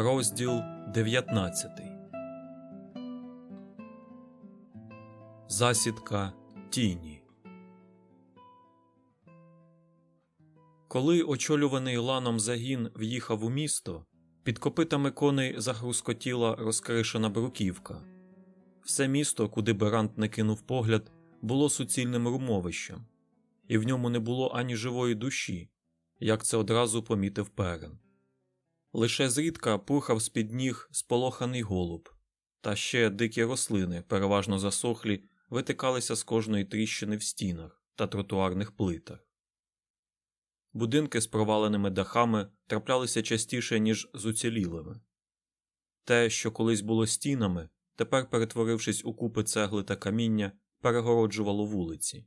Розділ 19 Засідка тіні. Коли очолюваний ланом загін в'їхав у місто, під копитами коней загрускотіла розкришена бруківка. Все місто, куди Берант не кинув погляд, було суцільним румовищем, і в ньому не було ані живої душі, як це одразу помітив перен. Лише зрідка пурхав з під ніг сполоханий голуб, та ще дикі рослини, переважно засохлі, витикалися з кожної тріщини в стінах та тротуарних плитах. Будинки з проваленими дахами траплялися частіше, ніж з уцілілими. Те, що колись було стінами, тепер, перетворившись у купи цегли та каміння, перегороджувало вулиці.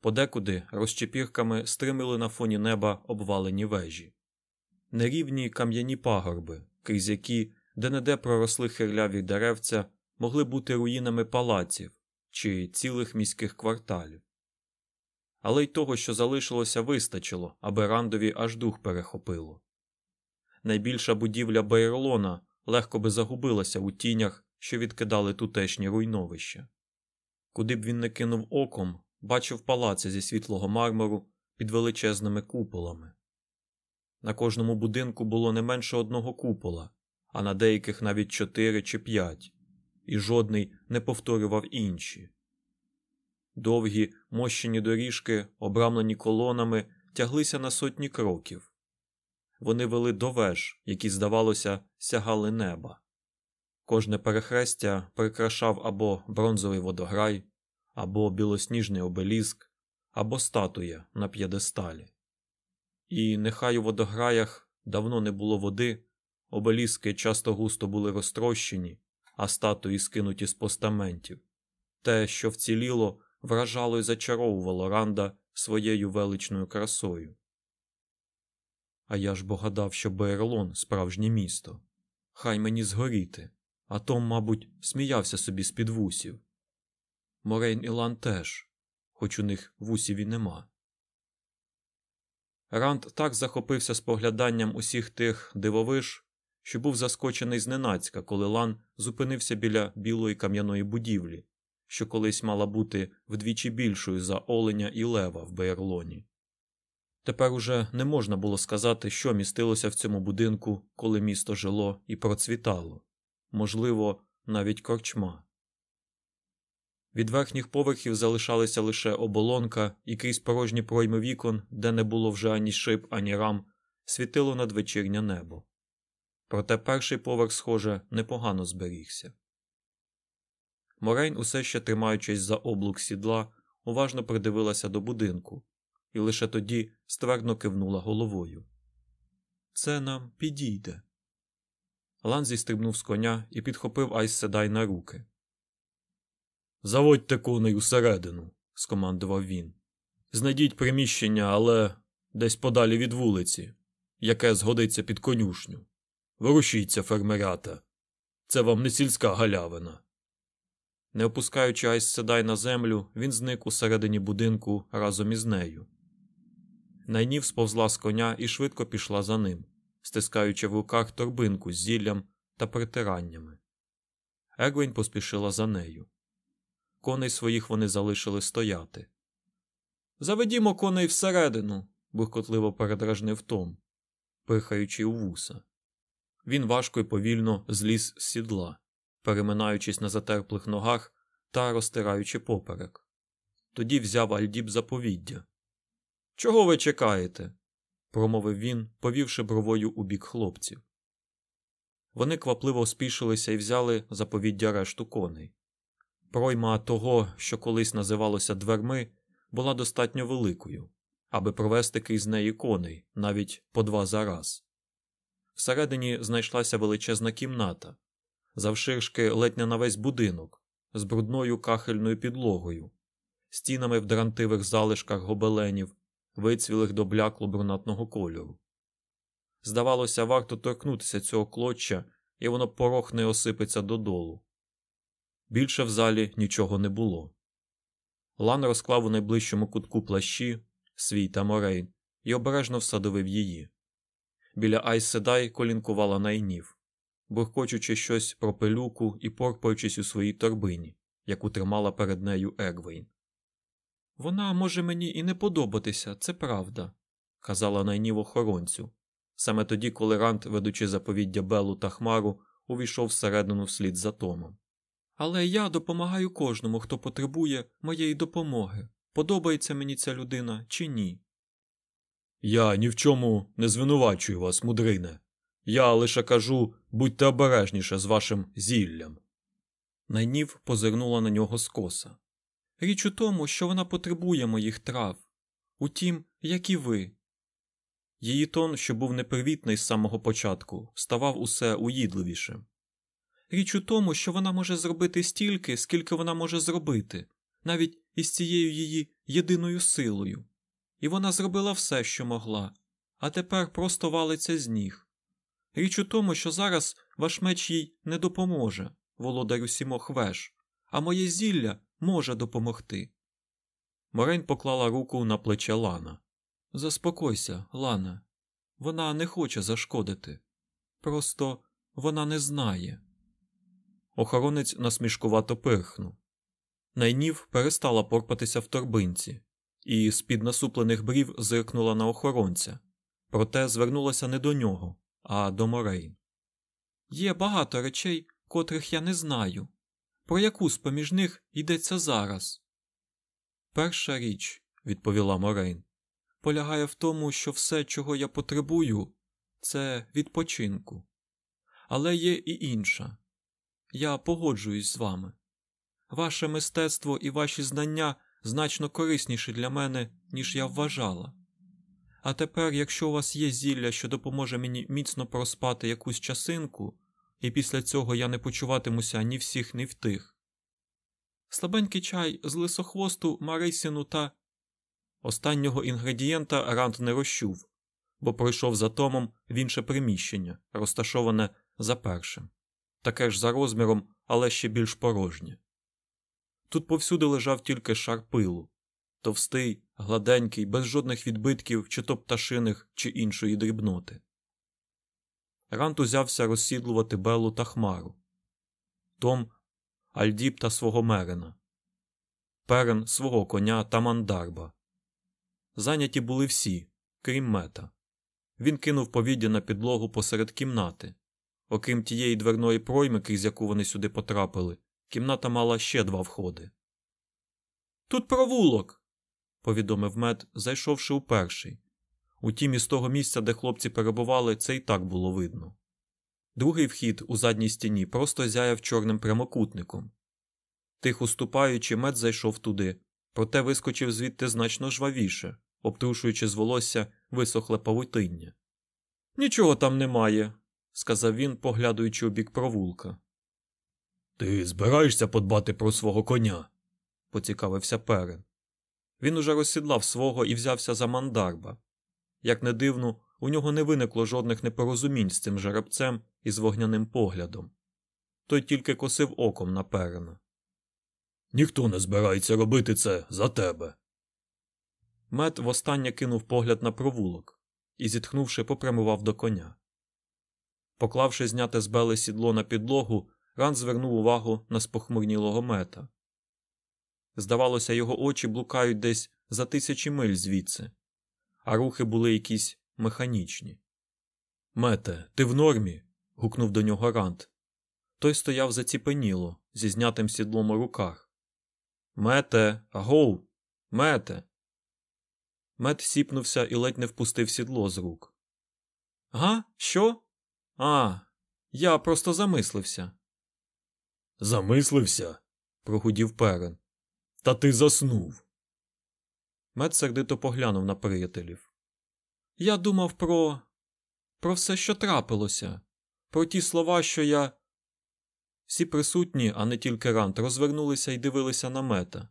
Подекуди розчепірками стримили на фоні неба обвалені вежі нерівні кам'яні пагорби, крізь які де-не-де проросли хирляві деревця, могли бути руїнами палаців чи цілих міських кварталів. Але й того, що залишилося, вистачило, аби рандові аж дух перехопило. Найбільша будівля Бейрлона легко би загубилася у тінях, що відкидали тутешні руйновища. Куди б він не кинув оком, бачив палаци зі світлого мармуру під величезними куполами. На кожному будинку було не менше одного купола, а на деяких навіть чотири чи п'ять, і жодний не повторював інші. Довгі мощені доріжки, обрамлені колонами, тяглися на сотні кроків. Вони вели до веж, які, здавалося, сягали неба. Кожне перехрестя прикрашав або бронзовий водограй, або білосніжний обеліск, або статуя на п'єдесталі. І нехай у водограях давно не було води, обеліски часто густо були розтрощені, а статуї скинуті з постаментів. Те, що вціліло, вражало і зачаровувало Ранда своєю величною красою. А я ж бо гадав, що Бейрлон справжнє місто. Хай мені згоріти, а Том, мабуть, сміявся собі з під вусів. Морейн і Лан теж, хоч у них вусів і нема. Ранд так захопився спогляданням усіх тих дивовиж, що був заскочений зненацька, коли Лан зупинився біля білої кам'яної будівлі, що колись мала бути вдвічі більшою за оленя і лева в Бейерлоні. Тепер уже не можна було сказати, що містилося в цьому будинку, коли місто жило і процвітало можливо, навіть корчма. Від верхніх поверхів залишалися лише оболонка і крізь порожні пройми вікон, де не було вже ані шиб, ані рам, світило надвечірнє небо. Проте перший поверх, схоже, непогано зберігся. Морейн, усе ще тримаючись за облук сідла, уважно придивилася до будинку і лише тоді ствердно кивнула головою. Це нам підійде. Лан зістрибнув з коня і підхопив Айс Седай на руки. Заводьте коней усередину, скомандував він. Знайдіть приміщення, але десь подалі від вулиці, яке згодиться під конюшню. Ворушіться, фермерята. Це вам не сільська галявина. Не опускаючи айс седай на землю, він зник усередині будинку разом із нею. Найнів сповзла з коня і швидко пішла за ним, стискаючи в руках торбинку з зіллям та притираннями. Егвень поспішила за нею. Коней своїх вони залишили стояти. Заведімо коней всередину, буркотливо передражнив Том, пихкаючи у вуса. Він важко і повільно зліз з сідла, переминаючись на затерплих ногах та розтираючи поперек. Тоді взяв Альдіб заповіддя. Чого ви чекаєте? промовив він, повівши бровою у бік хлопців. Вони квапливо спішилися і взяли заповіддя решту коней. Пройма того, що колись називалося дверми, була достатньо великою, аби провести крізь неї коней навіть по два за раз. Всередині знайшлася величезна кімната, завширшки ледь не на весь будинок, з брудною кахельною підлогою, стінами в дрантивих залишках гобеленів, вицвілих до бляклу брунатного кольору. Здавалося, варто торкнутися цього клоччя, і воно порохне осипеться додолу. Більше в залі нічого не було. Лан розклав у найближчому кутку плащі, свій та Морейн, і обережно всадовив її. Біля Айс Седай колінкувала найнів, буркочучи щось про пилюку і порпаючись у своїй торбині, яку тримала перед нею Егвейн. Вона може мені і не подобатися, це правда, казала найнів охоронцю, саме тоді, коли Рант, ведучи заповіддя Белу та Хмару, увійшов всередину вслід за Томом. Але я допомагаю кожному, хто потребує моєї допомоги. Подобається мені ця людина чи ні. Я ні в чому не звинувачую вас, мудрине. Я лише кажу будьте обережніше з вашим зіллям. Найнів позирнула на нього скоса. Річ у тому, що вона потребує моїх трав, утім, як і ви. Її тон, що був непривітний з самого початку, ставав усе уїдливішим. Річ у тому, що вона може зробити стільки, скільки вона може зробити, навіть із цією її єдиною силою. І вона зробила все, що могла, а тепер просто валиться з ніг. Річ у тому, що зараз ваш меч їй не допоможе, володарю сімох веж, а моє зілля може допомогти. Морень поклала руку на плече Лана. Заспокойся, Лана. Вона не хоче зашкодити. Просто вона не знає. Охоронець насмішкувато пирхнув. Найнів перестала порпатися в торбинці і з під насуплених брів зиркнула на охоронця, проте звернулася не до нього, а до Морейн. Є багато речей, котрих я не знаю. Про яку з поміж них йдеться зараз? Перша річ, відповіла Морейн, полягає в тому, що все, чого я потребую, це відпочинку. Але є і інша. Я погоджуюсь з вами. Ваше мистецтво і ваші знання значно корисніші для мене, ніж я вважала. А тепер, якщо у вас є зілля, що допоможе мені міцно проспати якусь часинку, і після цього я не почуватимуся ні всіх, ні в тих. Слабенький чай з лисохвосту, марисіну та. Останнього інгредієнта Ранд не розчув, бо пройшов за томом в інше приміщення, розташоване за першим, таке ж за розміром, але ще більш порожнє. Тут повсюди лежав тільки шар пилу, товстий, гладенький, без жодних відбитків, чи то пташиних, чи іншої дрібноти. Рант узявся розсідлувати Белу та Хмару, Том Альдіп та свого Мерена, Перен свого коня та мандарба. Зайняті були всі, крім мета. Він кинув повіддя на підлогу посеред кімнати. Окрім тієї дверної пройми, крізь яку вони сюди потрапили, кімната мала ще два входи. Тут провулок, повідомив мед, зайшовши у перший. Утім, із того місця, де хлопці перебували, це і так було видно. Другий вхід у задній стіні просто зяяв чорним прямокутником. Тихо ступаючи, мед зайшов туди, проте вискочив звідти значно жвавіше, обтрушуючи з волосся висохле павутиння. Нічого там немає, сказав він, поглядуючи у бік провулка. Ти збираєшся подбати про свого коня? поцікавився перен. Він уже розсідлав свого і взявся за мандарба. Як не дивно, у нього не виникло жодних непорозумінь з цим жеребцем із вогняним поглядом. Той тільки косив оком на перена. Ніхто не збирається робити це за тебе. Мед востаннє кинув погляд на провулок і, зітхнувши, попрямував до коня. Поклавши зняте з бели сідло на підлогу, Ран звернув увагу на спохмурнілого мета. Здавалося, його очі блукають десь за тисячі миль звідси, а рухи були якісь механічні. Мете, ти в нормі? гукнув до нього Рант. Той стояв заціпеніло, зі знятим сідлом у руках. Мете, агоу, мете. Мет сіпнувся і ледь не впустив сідло з рук. Га? Що? А, я просто замислився. Замислився? прогудів перен. Та ти заснув. Мед сердито поглянув на приятелів. Я думав про. про все, що трапилося, про ті слова, що я. Всі присутні, а не тільки Рант, розвернулися і дивилися на мета,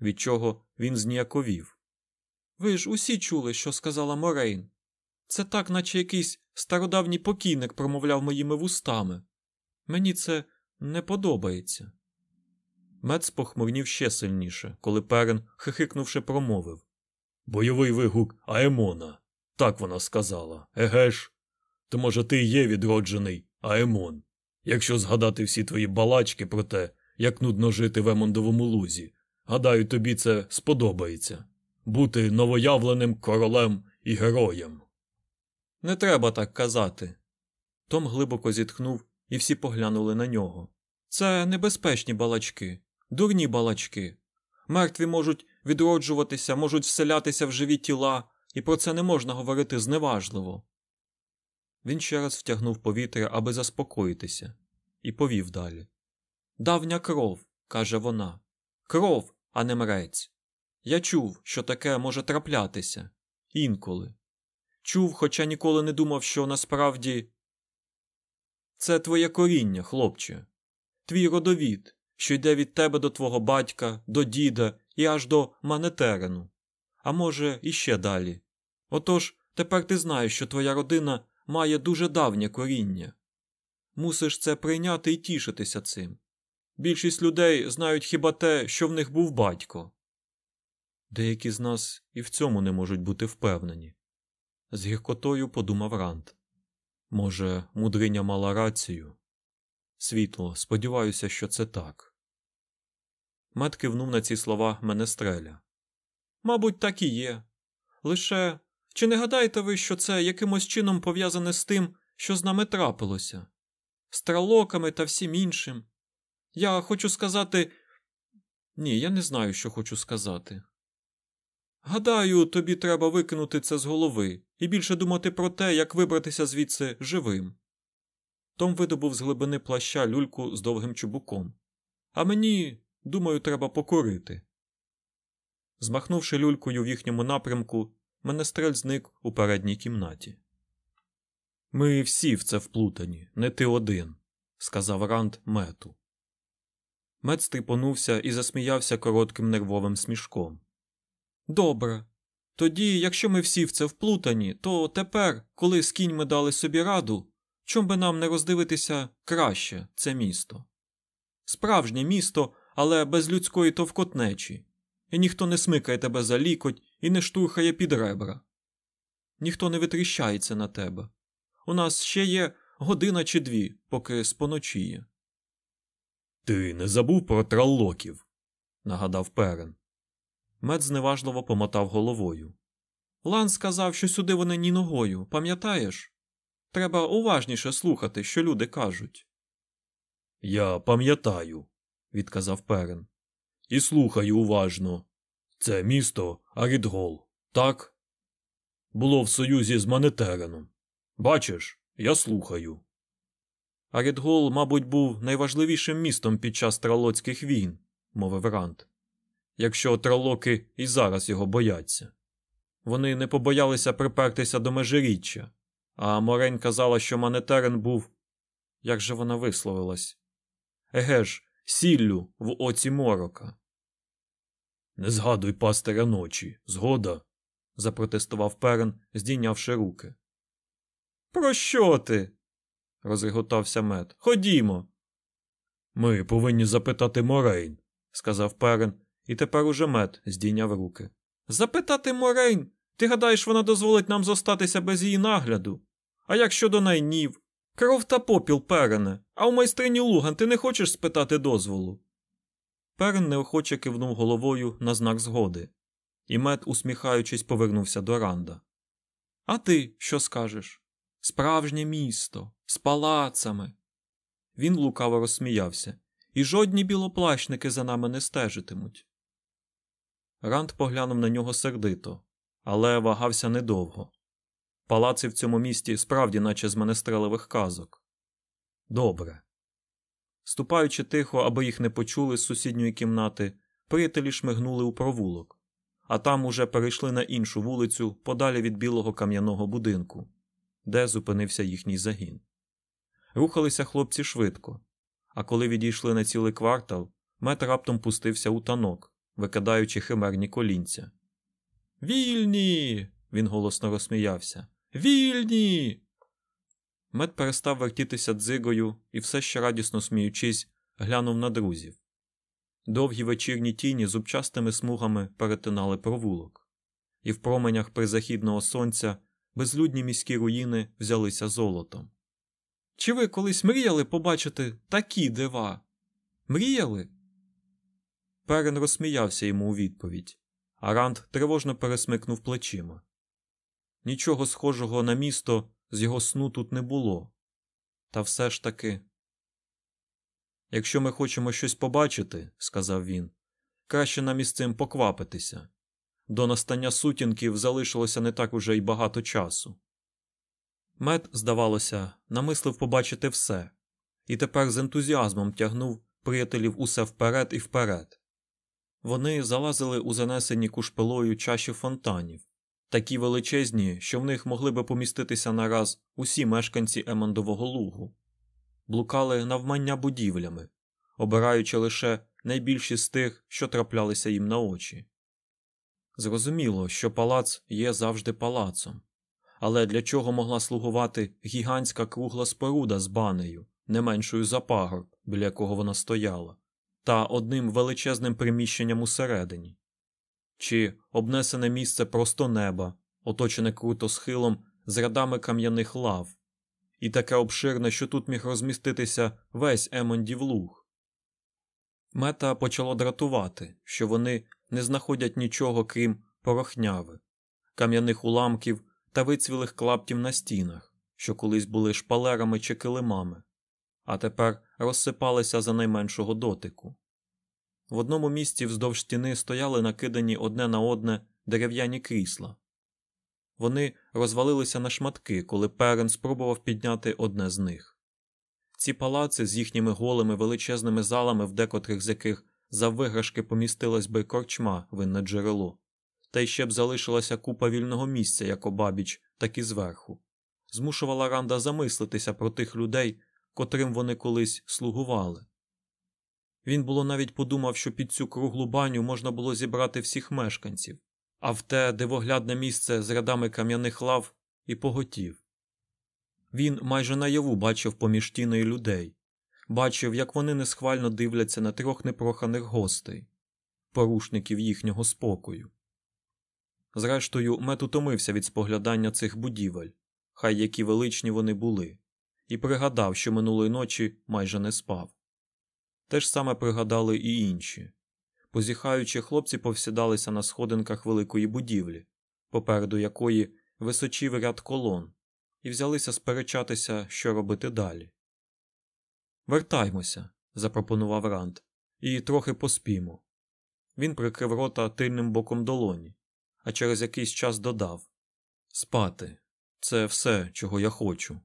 від чого він зніяковів. Ви ж усі чули, що сказала Морейн. Це так, наче якийсь стародавній покійник промовляв моїми вустами. Мені це не подобається. Мед спохмурнів ще сильніше, коли перен, хихикнувши, промовив Бойовий вигук Аемона. Так вона сказала. Еге ж? То, може, ти є відроджений Аемон. Якщо згадати всі твої балачки про те, як нудно жити в Емондовому лузі, гадаю, тобі це сподобається бути новоявленим королем і героєм. Не треба так казати. Том глибоко зітхнув, і всі поглянули на нього. Це небезпечні балачки, дурні балачки. Мертві можуть відроджуватися, можуть вселятися в живі тіла, і про це не можна говорити зневажливо. Він ще раз втягнув повітря, аби заспокоїтися, і повів далі. Давня кров, каже вона. Кров, а не мрець. Я чув, що таке може траплятися інколи. Чув, хоча ніколи не думав, що насправді це твоє коріння, хлопче, твій родовід, що йде від тебе до твого батька, до діда і аж до Манетерену, а може, іще далі. Отож, тепер ти знаєш, що твоя родина має дуже давнє коріння. Мусиш це прийняти і тішитися цим. Більшість людей знають хіба те, що в них був батько. Деякі з нас і в цьому не можуть бути впевнені. З гіркотою подумав Рант. Може, мудриня мала рацію? Світло, сподіваюся, що це так. Мед кивнув на ці слова Менестреля. Мабуть, так і є. Лише чи не гадаєте ви, що це якимось чином пов'язане з тим, що з нами трапилося? З тралоками та всім іншим? Я хочу сказати. Ні, я не знаю, що хочу сказати. Гадаю, тобі треба викинути це з голови і більше думати про те, як вибратися звідси живим. Том видобув з глибини плаща люльку з довгим чубуком. А мені, думаю, треба покурити. Змахнувши люлькою в їхньому напрямку, Менестрель зник у передній кімнаті. Ми всі в це вплутані, не ти один, сказав Ранд мету. Мед стріпонувся і засміявся коротким нервовим смішком. Добре. Тоді, якщо ми всі в це вплутані, то тепер, коли з кіньми дали собі раду, чом би нам не роздивитися краще це місто? Справжнє місто, але без людської товкотнечі, і ніхто не смикає тебе за лікоть і не штурхає під ребра. Ніхто не витріщається на тебе. У нас ще є година чи дві, поки споночіє. Ти не забув про траллоків, нагадав Перен. Мед зневажливо помотав головою. Лан сказав, що сюди вони ні ногою, пам'ятаєш? Треба уважніше слухати, що люди кажуть. Я пам'ятаю, відказав Перен. І слухаю уважно. Це місто Арідгол, так? Було в союзі з Манетереном. Бачиш, я слухаю. Арідгол, мабуть, був найважливішим містом під час тралоцьких війн, мовив Рант якщо тролоки і зараз його бояться. Вони не побоялися припертися до межиріччя, а Морень казала, що Манетерен був. Як же вона висловилась? Еге ж, сіллю в оці морока. Не згадуй пастиря ночі, згода, запротестував перен, здійнявши руки. Про що ти? розреготався мед. Ходімо. Ми повинні запитати Морейн, сказав перен, і тепер уже мед здійняв руки. Запитати Морейн, ти гадаєш, вона дозволить нам зостатися без її нагляду? А як щодо найнів? Кров та попіл перене, а у майстрині Луган ти не хочеш спитати дозволу? Перен неохоче кивнув головою на знак згоди, і мед, усміхаючись, повернувся до Ранда. А ти що скажеш? Справжнє місто, з палацами. Він лукаво розсміявся, і жодні білоплащники за нами не стежитимуть. Ранд поглянув на нього сердито, але вагався недовго. Палаци в цьому місті справді, наче з менестрелевих казок. Добре. Ступаючи тихо, аби їх не почули з сусідньої кімнати, приятелі шмигнули у провулок, а там уже перейшли на іншу вулицю подалі від білого кам'яного будинку, де зупинився їхній загін. Рухалися хлопці швидко, а коли відійшли на цілий квартал, мет раптом пустився у танок, викидаючи химерні колінця. Вільні. він голосно розсміявся. Вільні. Мед перестав вертітися дзигою і, все ще радісно сміючись, глянув на друзів. Довгі вечірні тіні зубчастими смугами перетинали провулок, і в променях призахідного сонця безлюдні міські руїни взялися золотом. Чи ви колись мріяли побачити такі дива? Мріяли? Перен розсміявся йому у відповідь, а Ранд тривожно пересмикнув плечима. Нічого схожого на місто з його сну тут не було. Та все ж таки. Якщо ми хочемо щось побачити, сказав він, краще нам із цим поквапитися. До настання сутінків залишилося не так уже й багато часу. Мед, здавалося, намислив побачити все, і тепер з ентузіазмом тягнув приятелів усе вперед і вперед. Вони залазили у занесені кушпилою чаші фонтанів, такі величезні, що в них могли би поміститися нараз усі мешканці Емондового лугу, блукали навмання будівлями, обираючи лише найбільші з тих, що траплялися їм на очі. Зрозуміло, що палац є завжди палацом, але для чого могла слугувати гігантська кругла споруда з банею, не меншою за пагорб, біля якого вона стояла, та одним величезним приміщенням усередині? Чи обнесене місце просто неба, оточене круто схилом з рядами кам'яних лав, і таке обширне, що тут міг розміститися весь Емондів луг? Мета почало дратувати, що вони не знаходять нічого крім порохняви, кам'яних уламків та вицвілих клаптів на стінах, що колись були шпалерами чи килимами, а тепер розсипалися за найменшого дотику. В одному місці вздовж стіни стояли накидані одне на одне дерев'яні крісла. Вони розвалилися на шматки, коли перен спробував підняти одне з них. Ці палаци з їхніми голими величезними залами, в декотрих з яких за виграшки помістилась би корчма винне джерело, та й ще б залишилася купа вільного місця як обабіч, так і зверху, змушувала Ранда замислитися про тих людей, котрим вони колись слугували. Він було навіть подумав, що під цю круглу баню можна було зібрати всіх мешканців, а в те дивоглядне місце з рядами кам'яних лав і поготів. Він майже наяву бачив поміж тіною людей, бачив, як вони несхвально дивляться на трьох непроханих гостей, порушників їхнього спокою. Зрештою, мет утомився від споглядання цих будівель, хай які величні вони були, і пригадав, що минулої ночі майже не спав. Те ж саме пригадали і інші. Позіхаючи, хлопці повсідалися на сходинках великої будівлі, попереду якої височів ряд колон, і взялися сперечатися, що робити далі. Вертаймося, запропонував Ранд, і трохи поспімо. Він прикрив рота тильним боком долоні, а через якийсь час додав Спати це все, чого я хочу.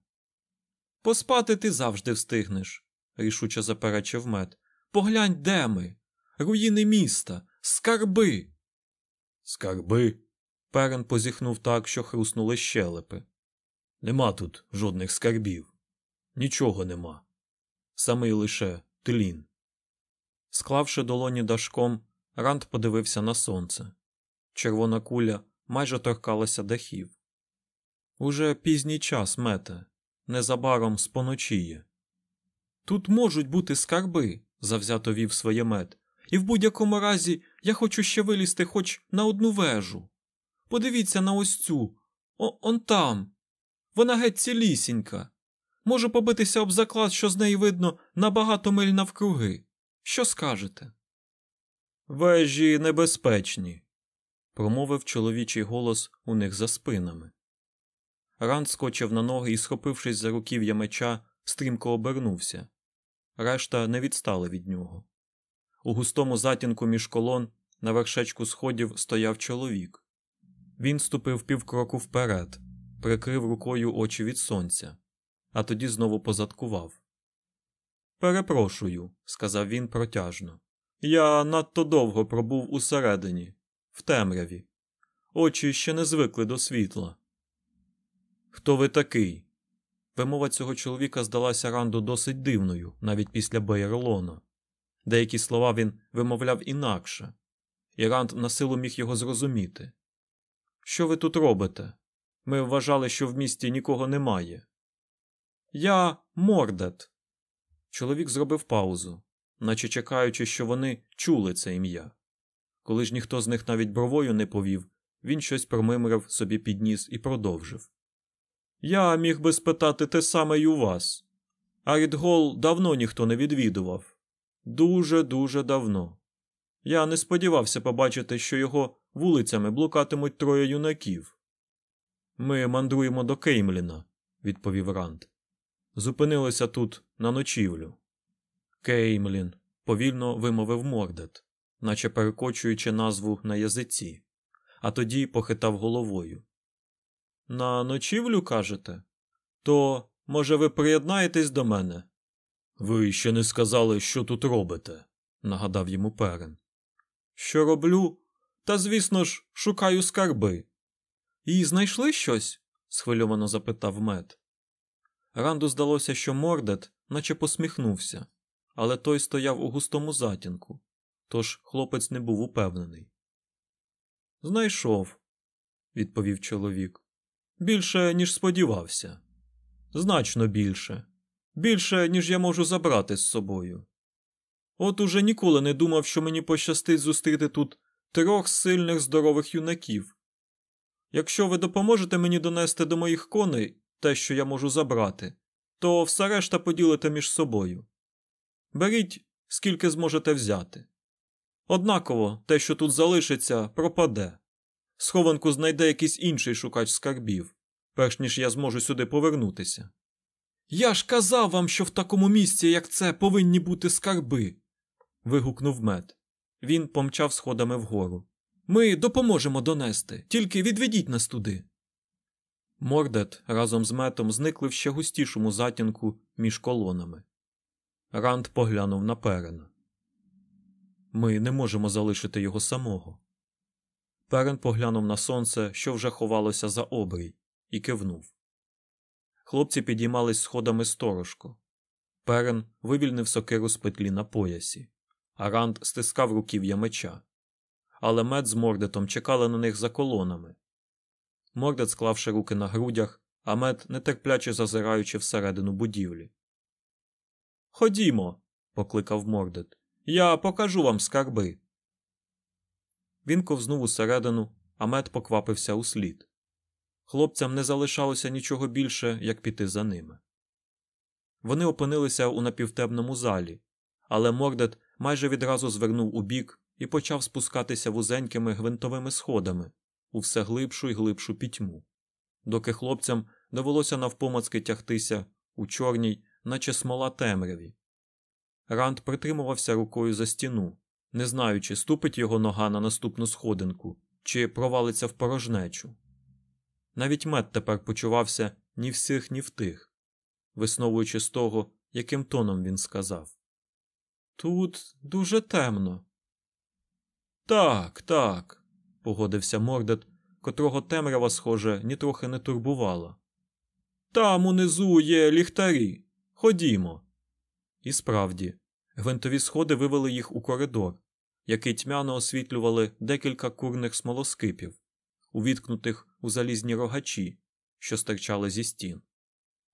Поспати ти завжди встигнеш, рішуче заперечив мед. Поглянь, де ми. Руїни міста, скарби. Скарби. Перен позіхнув так, що хруснули щелепи. Нема тут жодних скарбів. Нічого нема. Самий лише тлін. Склавши долоні дашком, Ранд подивився на сонце. Червона куля майже торкалася дахів. Уже пізній час мете, незабаром споночіє. Тут можуть бути скарби, завзято вів своє мед, і в будь-якому разі я хочу ще вилізти хоч на одну вежу. Подивіться на ось цю, О, он там. Вона геть цілісінька. Можу побитися об заклад, що з неї видно на багато миль навкруги. Що скажете? Вежі небезпечні, промовив чоловічий голос у них за спинами. Ранд скочив на ноги і, схопившись за руків'я меча, стрімко обернувся. Решта не відстали від нього. У густому затінку між колон на вершечку сходів стояв чоловік. Він ступив півкроку вперед, прикрив рукою очі від сонця, а тоді знову позадкував. Перепрошую, сказав він протяжно. Я надто довго пробув усередині, в темряві. Очі ще не звикли до світла. Хто ви такий? Вимова цього чоловіка здалася Ранду досить дивною, навіть після Бейерлона. Деякі слова він вимовляв інакше, і Ранд на силу міг його зрозуміти. Що ви тут робите? Ми вважали, що в місті нікого немає. Я Мордет. Чоловік зробив паузу, наче чекаючи, що вони чули це ім'я. Коли ж ніхто з них навіть бровою не повів, він щось промимрив собі під ніс і продовжив. Я міг би спитати те саме й у вас, А Рідгол давно ніхто не відвідував. Дуже дуже давно. Я не сподівався побачити, що його вулицями блукатимуть троє юнаків. Ми мандруємо до Кеймліна, відповів Ранд. Зупинилися тут на ночівлю. Кеймлін, повільно вимовив Мордет, наче перекочуючи назву на язиці, а тоді похитав головою. На ночівлю кажете? То, може, ви приєднаєтесь до мене? Ви ще не сказали, що тут робите, нагадав йому перен. Що роблю? Та, звісно ж, шукаю скарби. І знайшли щось? схвильовано запитав мед. Ранду здалося, що Мордет наче посміхнувся, але той стояв у густому затінку, тож хлопець не був упевнений. Знайшов, відповів чоловік. Більше, ніж сподівався. Значно більше. Більше, ніж я можу забрати з собою. От уже ніколи не думав, що мені пощастить зустріти тут трьох сильних здорових юнаків. Якщо ви допоможете мені донести до моїх коней те, що я можу забрати, то все решта поділите між собою. Беріть, скільки зможете взяти. Однаково те, що тут залишиться, пропаде. Схованку знайде якийсь інший шукач скарбів, перш ніж я зможу сюди повернутися. Я ж казав вам, що в такому місці, як це, повинні бути скарби. вигукнув мед. Він помчав сходами вгору. Ми допоможемо донести, тільки відведіть нас туди. Мордет разом з метом зникли в ще густішому затінку між колонами. Ранд поглянув на перена. Ми не можемо залишити його самого. Перен поглянув на сонце, що вже ховалося за обрій, і кивнув. Хлопці підіймались сходами сторожко. Перен вивільнив сокиру з петлі на поясі, а Ранд стискав руків'я меча. Але мед з Мордетом чекали на них за колонами. Мордет склавши руки на грудях, а мед нетерпляче зазираючи всередину будівлі. Ходімо, покликав Мордет. Я покажу вам скарби. Він ковзнув усередину, а мед поквапився у слід. Хлопцям не залишалося нічого більше, як піти за ними. Вони опинилися у напівтемному залі, але Мордет майже відразу звернув у бік і почав спускатися вузенькими гвинтовими сходами у все глибшу і глибшу пітьму, доки хлопцям довелося навпомацки тягтися у чорній, наче смола темряві. Ранд притримувався рукою за стіну, не знаючи, ступить його нога на наступну сходинку чи провалиться в порожнечу. Навіть мед тепер почувався ні всіх, ні в тих, висновуючи з того, яким тоном він сказав. Тут дуже темно. Так, так, погодився Мордет, котрого темрява, схоже, нітрохи не турбувала. Там унизу є ліхтарі. Ходімо. І справді, гвинтові сходи вивели їх у коридор, який тьмяно освітлювали декілька курних смолоскипів, увіткнутих у залізні рогачі, що стирчали зі стін.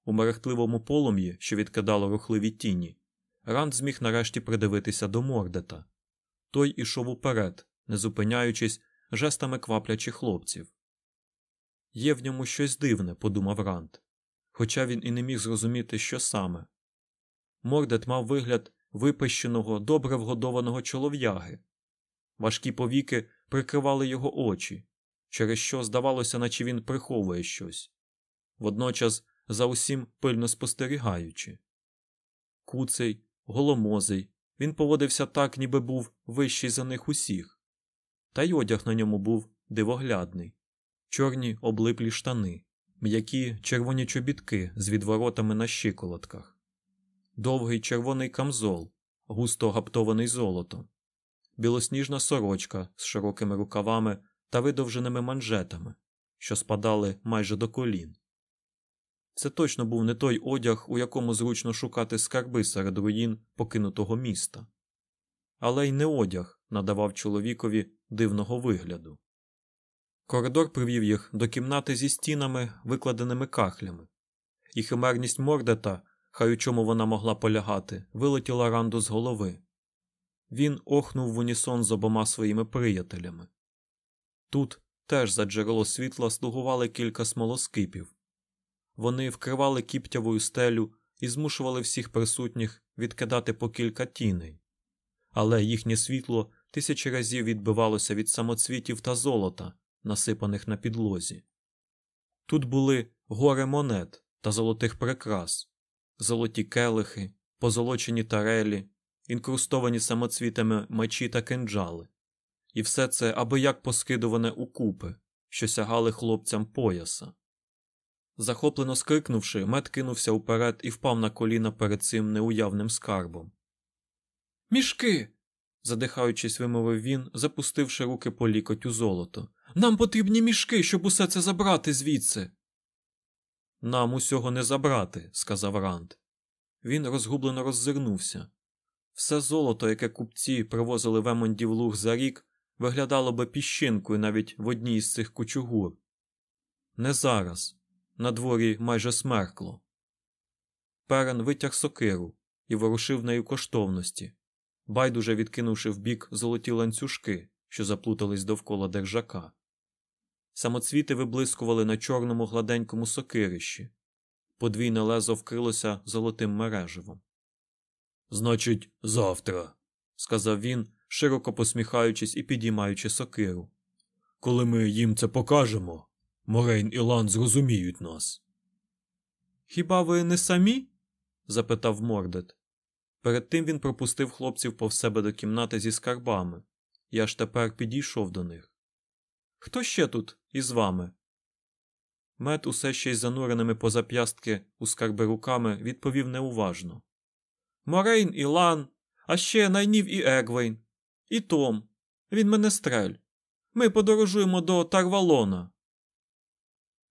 У мерехтливому полум'ї, що відкидало рухливі тіні, Ранд зміг нарешті придивитися до Мордета. Той ішов уперед, не зупиняючись, жестами кваплячи хлопців. Є в ньому щось дивне, подумав Ранд, хоча він і не міг зрозуміти, що саме. Мордет мав вигляд випещеного, добре вгодованого чолов'яги. Важкі повіки прикривали його очі, через що здавалося, наче він приховує щось, водночас за усім пильно спостерігаючи. Куций, голомозий, він поводився так, ніби був вищий за них усіх, та й одяг на ньому був дивоглядний, чорні облиплі штани, м'які червоні чобітки з відворотами на щиколотках, довгий червоний камзол, густо гаптований золотом, білосніжна сорочка з широкими рукавами та видовженими манжетами, що спадали майже до колін. Це точно був не той одяг, у якому зручно шукати скарби серед руїн покинутого міста, але й не одяг надавав чоловікові дивного вигляду. Коридор привів їх до кімнати зі стінами, викладеними кахлями, і химерність Мордета, хай у чому вона могла полягати, вилетіла ранду з голови. Він охнув в унісон з обома своїми приятелями. Тут теж за джерело світла слугували кілька смолоскипів. Вони вкривали кіптявою стелю і змушували всіх присутніх відкидати по кілька тіней, але їхнє світло тисячі разів відбивалося від самоцвітів та золота, насипаних на підлозі. Тут були гори монет та золотих прикрас, золоті келихи, позолочені тарелі, інкрустовані самоцвітами мечі та кинджали, і все це аби як поскидуване у купи, що сягали хлопцям пояса. Захоплено скрикнувши, мед кинувся вперед і впав на коліна перед цим неуявним скарбом. Мішки. задихаючись, вимовив він, запустивши руки по лікоть у золото. Нам потрібні мішки, щоб усе це забрати звідси. Нам усього не забрати, сказав Ранд. Він розгублено роззирнувся. Все золото, яке купці привозили в Емондів луг за рік, виглядало би піщинкою навіть в одній із цих кучугур. Не зараз. На дворі майже смеркло. Перен витяг сокиру і ворушив нею коштовності, байдуже відкинувши вбік золоті ланцюжки, що заплутались довкола держака. Самоцвіти виблискували на чорному гладенькому сокирищі. Подвійне лезо вкрилося золотим мереживом. Значить, завтра, сказав він, широко посміхаючись і підіймаючи сокиру. Коли ми їм це покажемо, Морейн і Лан зрозуміють нас. Хіба ви не самі? запитав Мордет. Перед тим він пропустив хлопців повз себе до кімнати зі скарбами, і аж тепер підійшов до них. Хто ще тут із вами? Мет, усе ще й зануреними по зап'ястки у скарби руками, відповів неуважно. Морейн і Лан, а ще найнів і Егвейн, і Том. Він мене стрель. Ми подорожуємо до Тарвалона.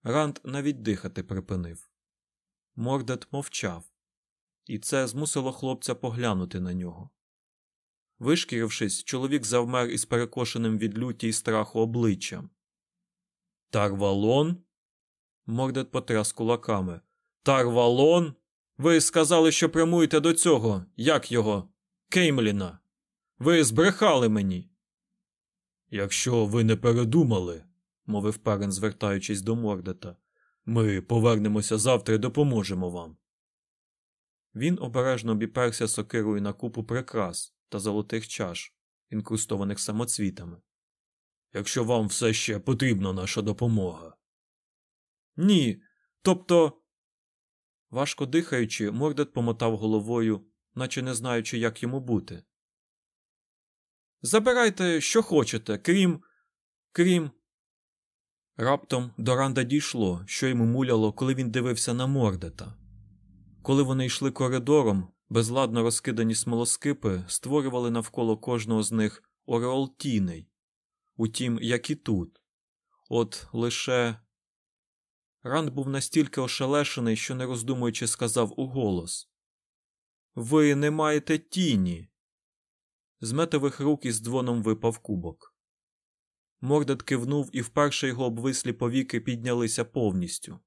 Ранд навіть дихати припинив. Мордет мовчав, і це змусило хлопця поглянути на нього. Вишкірившись, чоловік завмер із перекошеним від люті й страху обличчям. Тарвалон? Мордет потряс кулаками. Тарвалон? Ви сказали, що прямуєте до цього, як його? Кеймліна. Ви збрехали мені. Якщо ви не передумали, мовив парень, звертаючись до Мордета, ми повернемося завтра і допоможемо вам. Він обережно обіперся сокирою на купу прикрас та золотих чаш, інкрустованих самоцвітами. Якщо вам все ще потрібна наша допомога. Ні. Тобто. Важко дихаючи, Мордет помотав головою, наче не знаючи, як йому бути. Забирайте, що хочете, крім. крім. Раптом до Ранда дійшло, що йому муляло, коли він дивився на Мордета. Коли вони йшли коридором, безладно розкидані смолоскипи створювали навколо кожного з них ореол тіней. Утім, як і тут. От лише. Ранд був настільки ошелешений, що, не роздумуючи, сказав уголос Ви не маєте тіні. З метових рук із дзвоном випав кубок. Мордет кивнув, і вперше його обвислі повіки піднялися повністю.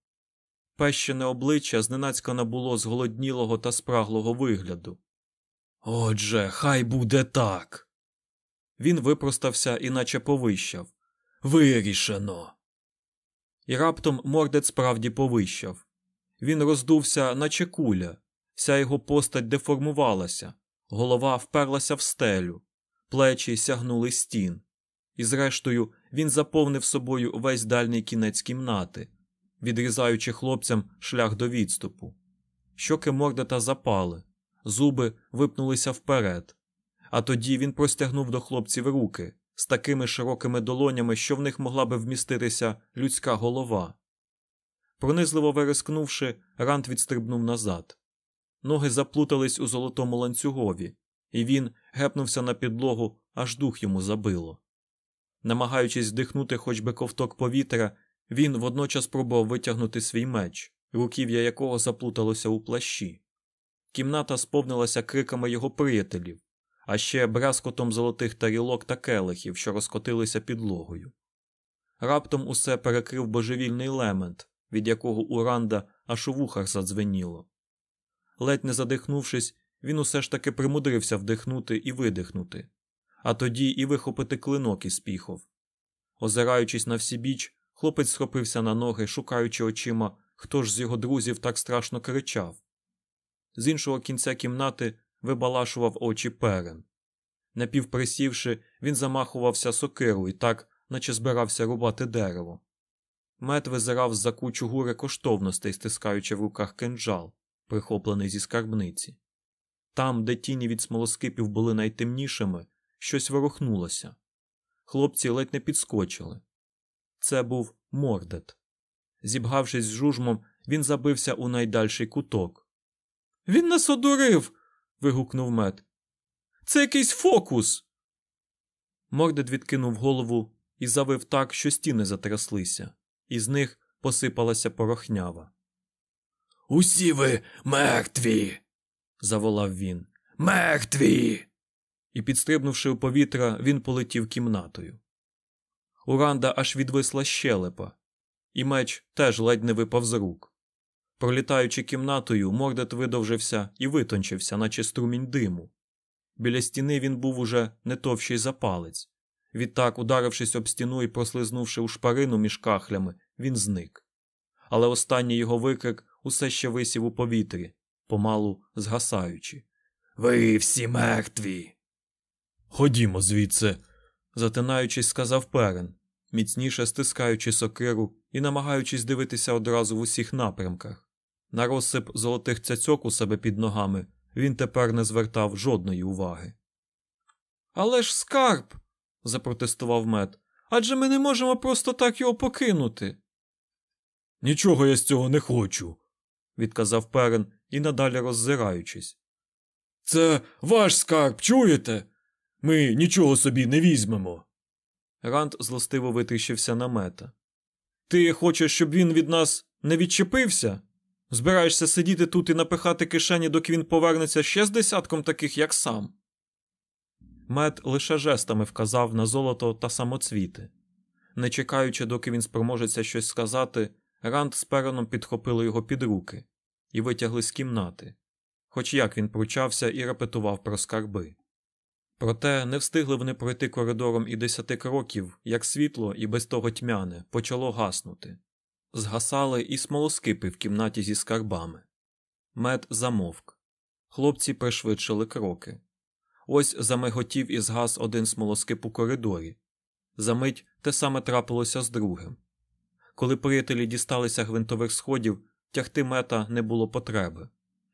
Пещене обличчя зненацька набуло зголоднілого та спраглого вигляду. Отже, хай буде так. Він випростався і наче повищав. Вирішено. І раптом мордет справді повищав. Він роздувся, наче куля, вся його постать деформувалася, голова вперлася в стелю, плечі сягнули стін, і, зрештою, він заповнив собою весь дальній кінець кімнати, відрізаючи хлопцям шлях до відступу. Щоки мордета запали, зуби випнулися вперед, а тоді він простягнув до хлопців руки з такими широкими долонями, що в них могла би вміститися людська голова. Пронизливо верескнувши, Рант відстрибнув назад. Ноги заплутались у золотому ланцюгові, і він гепнувся на підлогу, аж дух йому забило. Намагаючись вдихнути хоч би ковток повітря, він водночас пробував витягнути свій меч, руків'я якого заплуталося у плащі. Кімната сповнилася криками його приятелів, а ще брязкотом золотих тарілок та келихів, що розкотилися підлогою. Раптом усе перекрив божевільний лемент, від якого у Ранда аж у вухах задзвеніло. Ледь не задихнувшись, він усе ж таки примудрився вдихнути і видихнути, а тоді і вихопити клинок із піхов. Озираючись на всі біч, хлопець схопився на ноги, шукаючи очима, хто ж з його друзів так страшно кричав. З іншого кінця кімнати вибалашував очі перен. Напівприсівши, він замахувався сокирою так, наче збирався рубати дерево. Мед визирав з-за кучу гури коштовностей, стискаючи в руках кинджал, прихоплений зі скарбниці. Там, де тіні від смолоскипів були найтемнішими, щось ворухнулося. Хлопці ледь не підскочили. Це був мордет. Зібгавшись з жужмом, він забився у найдальший куток. Він нас одурив. вигукнув мед. Це якийсь фокус. Мордет відкинув голову і завив так, що стіни затряслися, і з них посипалася порохнява. Усі ви мертві. заволав він. Мертві. І, підстрибнувши у повітря, він полетів кімнатою. Уранда аж відвисла щелепа, і меч теж ледь не випав з рук. Пролітаючи кімнатою, мордет видовжився і витончився, наче струмінь диму. Біля стіни він був уже не товщий за палець. Відтак, ударившись об стіну і прослизнувши у шпарину між кахлями, він зник. Але останній його викрик усе ще висів у повітрі, помалу згасаючи. Ви всі мертві. Ходімо звідси, затинаючись, сказав перен, міцніше стискаючи сокиру і намагаючись дивитися одразу в усіх напрямках. На розсип золотих цяцьок у себе під ногами він тепер не звертав жодної уваги. Але ж скарб. запротестував мед. Адже ми не можемо просто так його покинути. Нічого я з цього не хочу, відказав перен і надалі роззираючись. Це ваш скарб, чуєте? Ми нічого собі не візьмемо. Ранд злостиво витріщився на мета. Ти хочеш, щоб він від нас не відчепився? Збираєшся сидіти тут і напихати кишені, доки він повернеться ще з десятком таких, як сам. Мед лише жестами вказав на золото та самоцвіти. Не чекаючи, доки він спроможеться щось сказати, Ранд з пероном підхопили його під руки і витягли з кімнати, хоч як він пручався і репетував про скарби. Проте не встигли вони пройти коридором і десяти кроків, як світло і без того тьмяне почало гаснути. Згасали і смолоскипи в кімнаті зі скарбами. Мед замовк. Хлопці пришвидшили кроки. Ось замиготів і згас один смолоскип у коридорі. Замить те саме трапилося з другим. Коли приятелі дісталися гвинтових сходів, тягти мета не було потреби.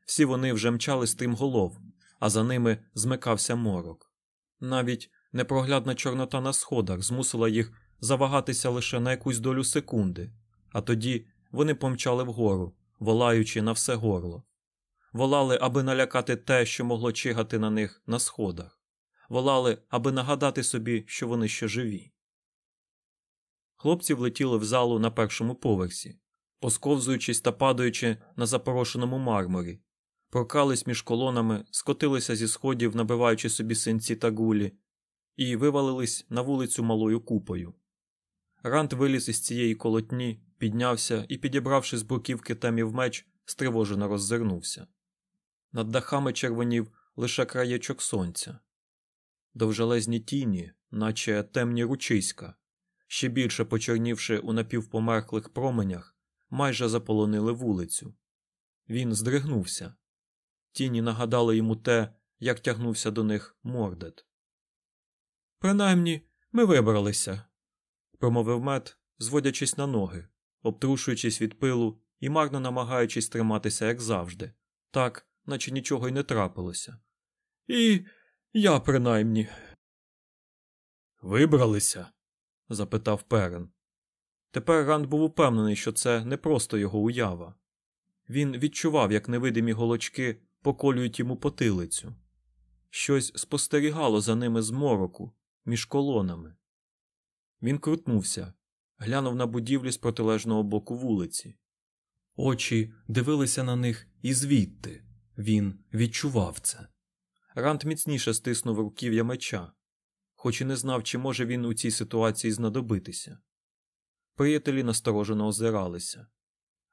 Всі вони вже мчали стрімголов, а за ними змикався морок. Навіть непроглядна чорнота на сходах змусила їх завагатися лише на якусь долю секунди, а тоді вони помчали вгору, волаючи на все горло. Волали, аби налякати те, що могло чигати на них на сходах, волали, аби нагадати собі, що вони ще живі. Хлопці влетіли в залу на першому поверсі, посковзуючись та падаючи на запорошеному мармурі, прокались між колонами, скотилися зі сходів, набиваючи собі синці та гулі, і вивалились на вулицю малою купою. Рант виліз із цієї колотні, піднявся і, підібравши з бруківки темів меч, стривожено роззирнувся. Над дахами червонів лише краєчок сонця, довжелезні тіні, наче темні ручиська, ще більше почорнівши у напівпомерклих променях, майже заполонили вулицю. Він здригнувся. Тіні нагадали йому те, як тягнувся до них мордет. Принаймні, ми вибралися, промовив мед, зводячись на ноги, обтрушуючись від пилу і марно намагаючись триматися, як завжди, так, наче нічого й не трапилося. І я принаймні. Вибралися? запитав перен. Тепер Ранд був упевнений, що це не просто його уява. Він відчував, як невидимі голочки поколюють йому потилицю. Щось спостерігало за ними з мороку, між колонами. Він крутнувся, глянув на будівлі з протилежного боку вулиці. Очі дивилися на них і звідти. Він відчував це. Рант міцніше стиснув руків'я меча, хоч і не знав, чи може він у цій ситуації знадобитися. Приятелі насторожено озиралися.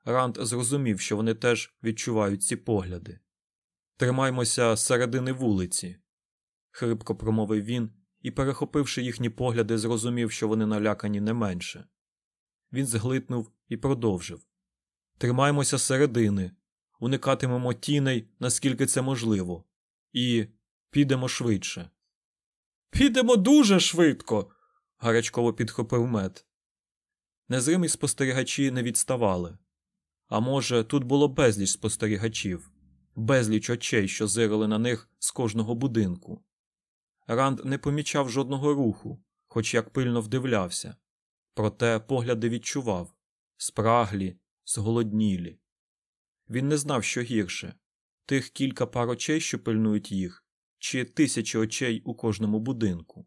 Ранд зрозумів, що вони теж відчувають ці погляди. Тримаймося середини вулиці, хрипко промовив він і, перехопивши їхні погляди, зрозумів, що вони налякані не менше. Він зглитнув і продовжив Тримаймося середини, уникатимемо тіней, наскільки це можливо, і підемо швидше. Підемо дуже швидко. гарячково підхопив мед. Незримі спостерігачі не відставали. А може, тут було безліч спостерігачів, безліч очей, що зирили на них з кожного будинку. Ранд не помічав жодного руху, хоч як пильно вдивлявся, проте погляди відчував спраглі, зголоднілі. Він не знав, що гірше тих кілька пар очей, що пильнують їх, чи тисячі очей у кожному будинку.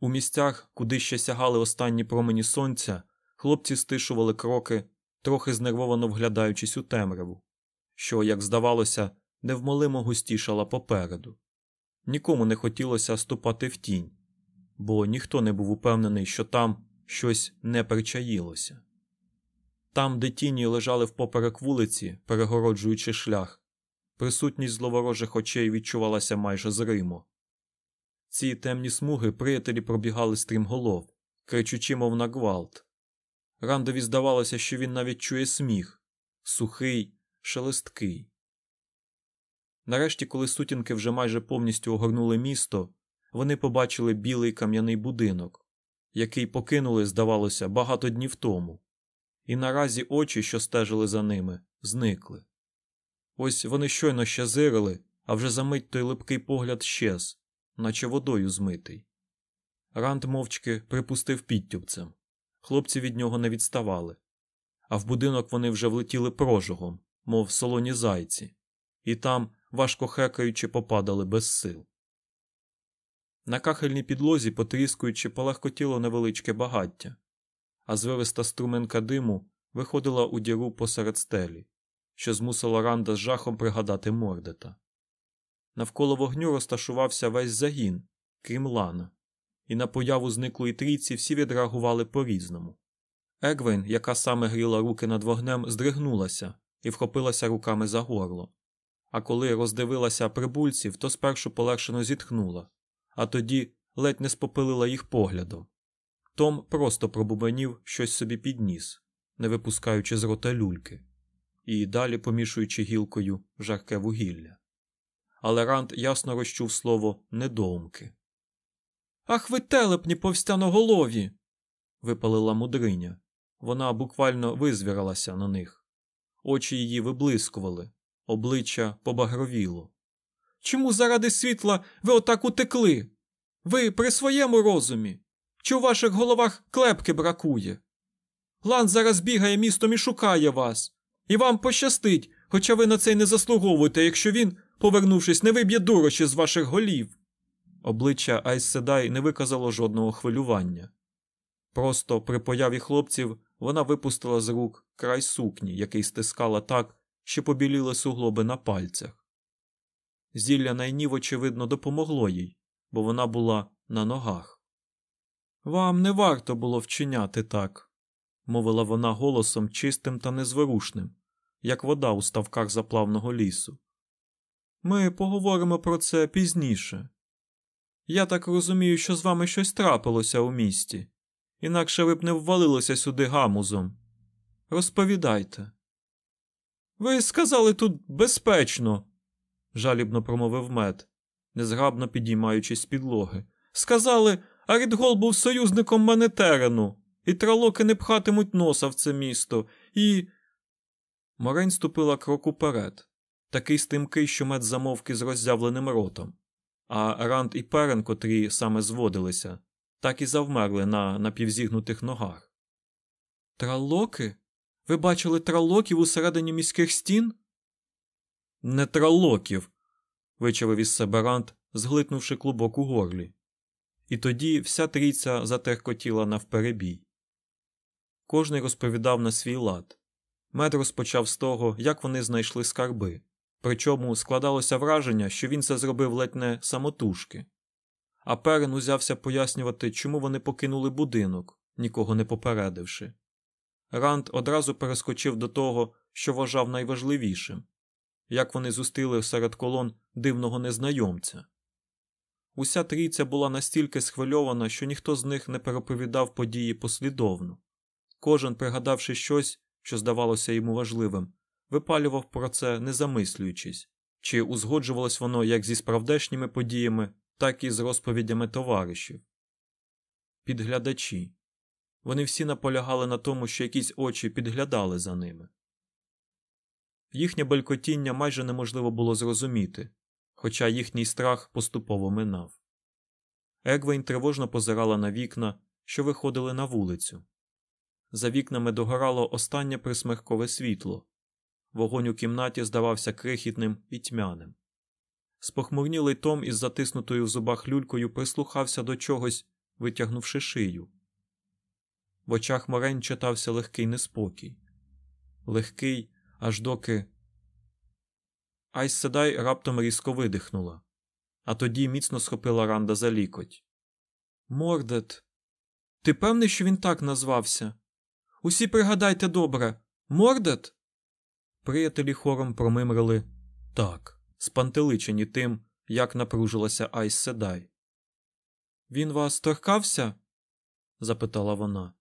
У місцях, куди ще сягали останні промені сонця, хлопці стишували кроки, трохи знервовано вглядаючись у темряву, що, як здавалося, невмолимо густішала попереду. Нікому не хотілося ступати в тінь, бо ніхто не був упевнений, що там щось не причаїлося. Там, де тіні лежали впоперек вулиці, перегороджуючи шлях, присутність зловорожих очей відчувалася майже зримо. Ці темні смуги приятелі пробігали стрімголов, кричучи, мов на гвалт. Рандові здавалося, що він навіть чує сміх сухий, шелесткий. Нарешті, коли сутінки вже майже повністю огорнули місто, вони побачили білий кам'яний будинок, який покинули, здавалося, багато днів тому, і наразі очі, що стежили за ними, зникли. Ось вони щойно ще зирили, а вже за мить той липкий погляд щез, наче водою змитий. Ранд мовчки припустив підтюпцем. Хлопці від нього не відставали, а в будинок вони вже влетіли прожогом, мов солоні зайці, і там, важко хекаючи, попадали без сил. На кахельній підлозі, потріскуючи, полегкотіло невеличке багаття, а звивиста струменка диму виходила у діру посеред стелі, що змусило Ранда з жахом пригадати Мордета. Навколо вогню розташувався весь загін, крім Лана, і на появу зниклої трійці всі відреагували по різному. Егвейн, яка саме гріла руки над вогнем, здригнулася і вхопилася руками за горло. А коли роздивилася прибульців, то спершу полегшено зітхнула, а тоді ледь не спопилила їх поглядом. Том просто пробубанів щось собі підніс, не випускаючи з рота люльки, і далі помішуючи гілкою жарке вугілля. Але Ранд ясно розчув слово недоумки. Ах ви телепні повстяноголові. випалила мудриня. Вона буквально визвіралася на них. Очі її виблискували, обличчя побагровіло. Чому заради світла ви отак утекли? Ви при своєму розумі? Чи у ваших головах клепки бракує? Лан зараз бігає містом і шукає вас, і вам пощастить, хоча ви на це й не заслуговуєте, якщо він, повернувшись, не виб'є дурощі з ваших голів. Обличчя Айс Седай не виказало жодного хвилювання. Просто при появі хлопців вона випустила з рук край сукні, який стискала так, що побіліли суглоби на пальцях. Зілля найнів, очевидно, допомогло їй, бо вона була на ногах. Вам не варто було вчиняти так, мовила вона голосом чистим та незворушним, як вода у ставках заплавного лісу. Ми поговоримо про це пізніше. Я так розумію, що з вами щось трапилося у місті, інакше ви б не ввалилися сюди гамузом. Розповідайте. Ви сказали тут безпечно, жалібно промовив мед, незграбно підіймаючись з підлоги. Сказали, Арідгол був союзником Манетерену, і тралоки не пхатимуть носа в це місто, і. Морень ступила крок уперед, такий стимкий, що мед замовки з роззявленим ротом а Ранд і Перен, котрі саме зводилися, так і завмерли на напівзігнутих ногах. Тралоки? Ви бачили тралоків усередині міських стін? Не тралоків, вичавив із себе Ранд, зглитнувши клубок у горлі. І тоді вся трійця затеркотіла навперебій. Кожний розповідав на свій лад. Мед розпочав з того, як вони знайшли скарби, Причому складалося враження, що він це зробив ледь не самотужки. А Перен узявся пояснювати, чому вони покинули будинок, нікого не попередивши. Ранд одразу перескочив до того, що вважав найважливішим як вони зустріли серед колон дивного незнайомця. Уся трійця була настільки схвильована, що ніхто з них не переповідав події послідовно. Кожен, пригадавши щось, що здавалося йому важливим, випалював про це, не замислюючись, чи узгоджувалось воно як зі справдешніми подіями, так і з розповідями товаришів. Підглядачі. Вони всі наполягали на тому, що якісь очі підглядали за ними. Їхнє белькотіння майже неможливо було зрозуміти, хоча їхній страх поступово минав. Егвейн тривожно позирала на вікна, що виходили на вулицю. За вікнами догорало останнє присмеркове світло. Вогонь у кімнаті здавався крихітним і тьмяним. Спохмурнілий Том із затиснутою в зубах люлькою прислухався до чогось, витягнувши шию. В очах Морень читався легкий неспокій. Легкий, аж доки. Айс Седай раптом різко видихнула, а тоді міцно схопила Ранда за лікоть. Мордет, ти певний, що він так назвався? Усі пригадайте добре, Мордет? Приятелі хором промимрили так, спантеличені тим, як напружилася Айс Седай. Він вас торкався? запитала вона.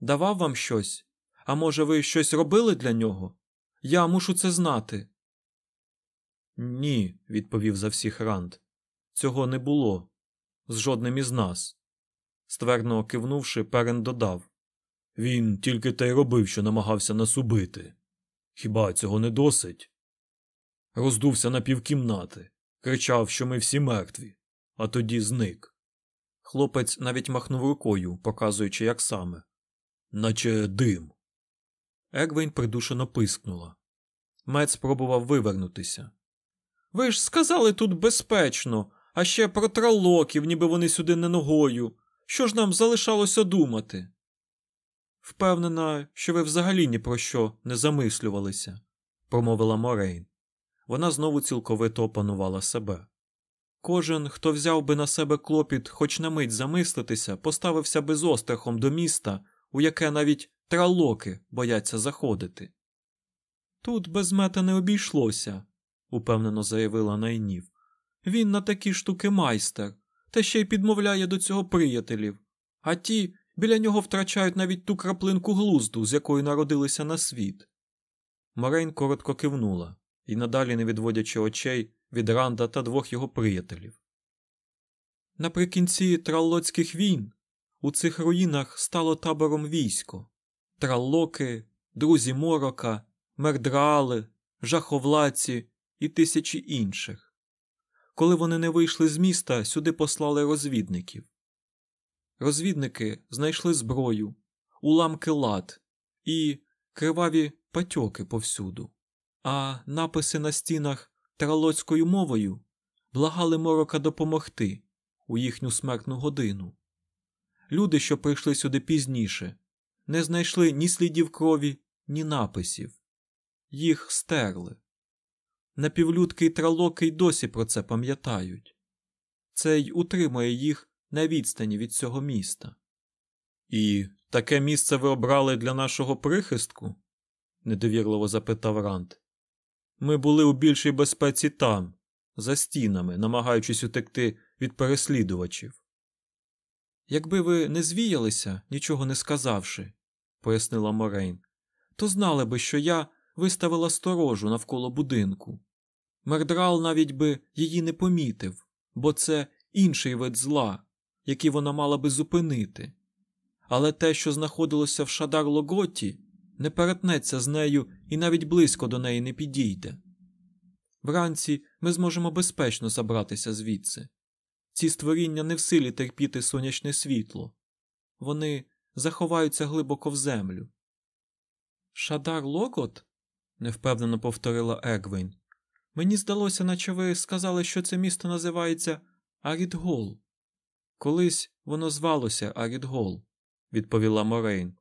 Давав вам щось? А може, ви щось робили для нього? Я мушу це знати. Ні, відповів за всіх Ранд. Цього не було. З жодним із нас. Ствердно кивнувши, Перен додав Він тільки те й робив, що намагався нас убити. Хіба цього не досить? Роздувся на півкімнати, кричав, що ми всі мертві, а тоді зник. Хлопець навіть махнув рукою, показуючи, як саме. Наче дим. Егвейн придушено пискнула. Мед спробував вивернутися. Ви ж сказали тут безпечно, а ще про тралоків, ніби вони сюди не ногою. Що ж нам залишалося думати? Впевнена, що ви взагалі ні про що не замислювалися, промовила Морейн. Вона знову цілковито опанувала себе. Кожен, хто взяв би на себе клопіт хоч на мить замислитися, поставився би з острахом до міста, у яке навіть тралоки бояться заходити. Тут без мета не обійшлося, упевнено заявила Найнів. Він на такі штуки майстер, та ще й підмовляє до цього приятелів, а ті біля нього втрачають навіть ту краплинку глузду, з якої народилися на світ. Морейн коротко кивнула і надалі не відводячи очей від Ранда та двох його приятелів. Наприкінці траллоцьких війн у цих руїнах стало табором військо траллоки, друзі морока, мердраали, жаховлаці і тисячі інших. Коли вони не вийшли з міста, сюди послали розвідників. Розвідники знайшли зброю, уламки лад і криваві патьоки повсюду, а написи на стінах тралоцькою мовою благали морока допомогти у їхню смертну годину. Люди, що прийшли сюди пізніше, не знайшли ні слідів крові, ні написів. Їх стерли. Напівлюдки й тралоки й досі про це пам'ятають. Це й утримує їх на відстані від цього міста. І таке місце ви обрали для нашого прихистку? недовірливо запитав Рант. Ми були у більшій безпеці там, за стінами, намагаючись утекти від переслідувачів. Якби ви не звіялися, нічого не сказавши, пояснила Морейн, то знали би, що я виставила сторожу навколо будинку. Мердрал навіть би її не помітив, бо це інший вид зла, який вона мала би зупинити. Але те, що знаходилося в Шадар Логоті, не перетнеться з нею і навіть близько до неї не підійде. Вранці ми зможемо безпечно забратися звідси. Ці створіння не в силі терпіти сонячне світло, вони заховаються глибоко в землю. Шадар Логот? невпевнено повторила Егвейн. Мені здалося, наче ви сказали, що це місто називається Арідгол. Колись воно звалося Арідгол, відповіла Морейн,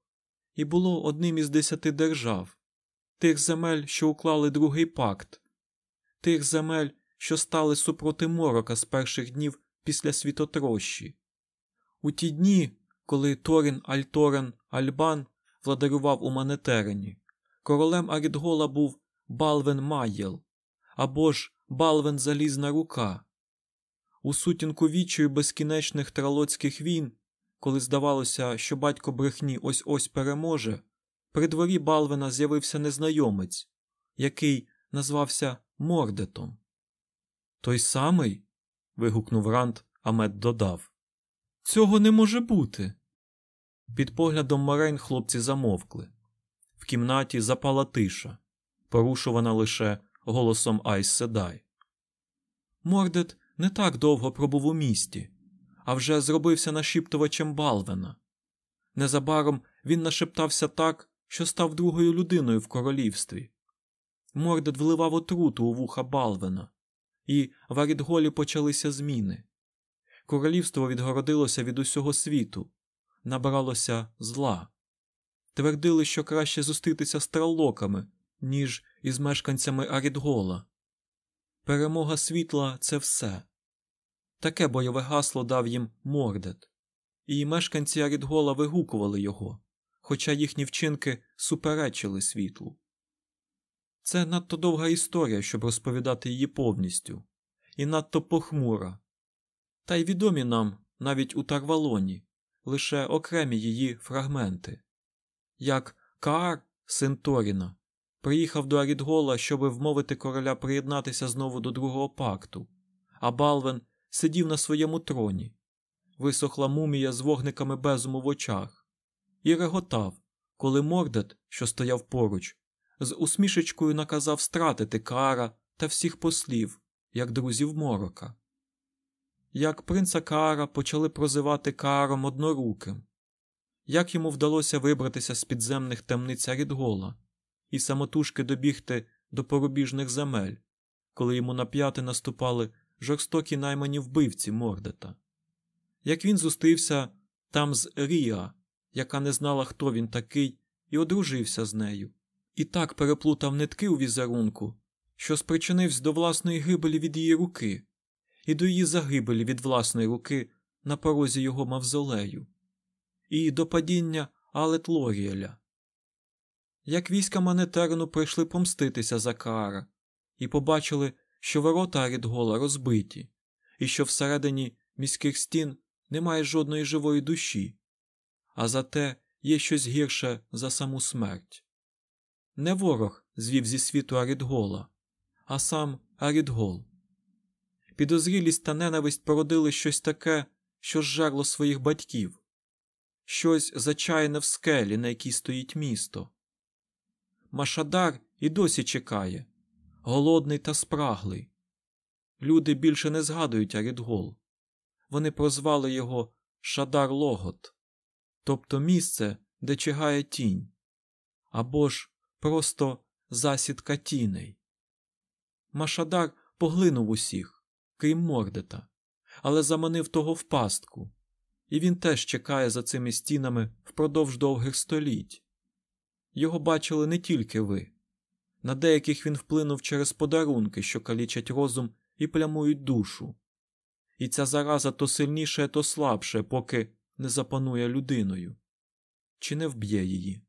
і було одним із десяти держав, тих земель, що уклали другий пакт, тих земель, що стали супроти морока з перших днів після світотрощі. У ті дні, коли Торін Альторен Альбан владарював у Манетерені, королем Арідгола був Балвен Майєл або ж Балвен Залізна рука. У сутінку вічою безкінечних тралоцьких війн, коли здавалося, що батько брехні ось ось переможе, при дворі Балвена з'явився незнайомець, який назвався Мордетом. Той самий? вигукнув Ранд, а Мед додав. Цього не може бути. Під поглядом Морейн хлопці замовкли. В кімнаті запала тиша, порушувана лише голосом Айс Седай. Мордет не так довго пробув у місті, а вже зробився нашіптувачем Балвена. Незабаром він нашептався так, що став другою людиною в королівстві. Мордет вливав отруту у вуха Балвена, і в Арідголі почалися зміни. Королівство відгородилося від усього світу, набралося зла. Твердили, що краще зустрітися з траллоками, ніж із мешканцями Арідгола. Перемога світла це все. Таке бойове гасло дав їм Мордет, і мешканці Арідгола вигукували його, хоча їхні вчинки суперечили світлу. Це надто довга історія, щоб розповідати її повністю, і надто похмура. Та й відомі нам, навіть у Тарвалоні, лише окремі її фрагменти. Як Каар, син Торіна, приїхав до Арідгола, щоб вмовити короля приєднатися знову до другого пакту, а Балвен сидів на своєму троні, висохла мумія з вогниками безуму в очах, і реготав, коли Мордет, що стояв поруч, з усмішечкою наказав стратити Каара та всіх послів, як друзів морока. Як принца Каара почали прозивати Кааром одноруким, як йому вдалося вибратися з підземних темниць Арідгола і самотужки добігти до порубіжних земель, коли йому на п'яти наступали жорстокі наймані вбивці Мордета, як він зустрівся там з Ріа, яка не знала, хто він такий, і одружився з нею, і так переплутав нитки у візерунку, що спричинився до власної гибелі від її руки, і до її загибелі від власної руки на порозі його мавзолею, і до падіння Алет Лоріеля. Як війська Манетерну прийшли помститися за Каара і побачили, що ворота Арідгола розбиті, і що всередині міських стін немає жодної живої душі, а зате є щось гірше за саму смерть. Не ворог звів зі світу Арідгола, а сам Арідгол. Підозрілість та ненависть породили щось таке, що зжерло своїх батьків, щось зачаяне в скелі, на якій стоїть місто. Машадар і досі чекає, голодний та спраглий. Люди більше не згадують Арідгол. Вони прозвали його Шадар Логот, тобто місце, де чигає тінь, або ж просто засідка тіней. Машадар поглинув усіх, крім Мордета, але заманив того в пастку, і він теж чекає за цими стінами впродовж довгих століть. Його бачили не тільки ви. На деяких він вплинув через подарунки, що калічать розум і плямують душу. І ця зараза то сильніше, то слабше, поки не запанує людиною, чи не вб'є її.